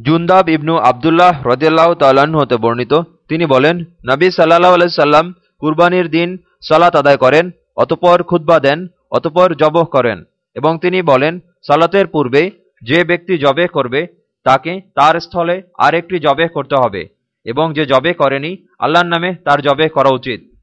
জুন্দাব ইবনু আবদুল্লাহ রদেল্লাহ তাল্লাহ্ন হতে বর্ণিত। তিনি বলেন, নবী সাল্লাহ আলাইসাল্লাম কুরবানির দিন সালাত আদায় করেন, অতপর খুদ্া দেন, অতপর জবহ করেন এবং তিনি বলেন, সালাতের পূর্বে যে ব্যক্তি জবে করবে, তাকে তার স্থলে আরেকটি জবে করতে হবে এবং যে জবে করেনি, আল্লাহর নামে তার জবে করা উচিত।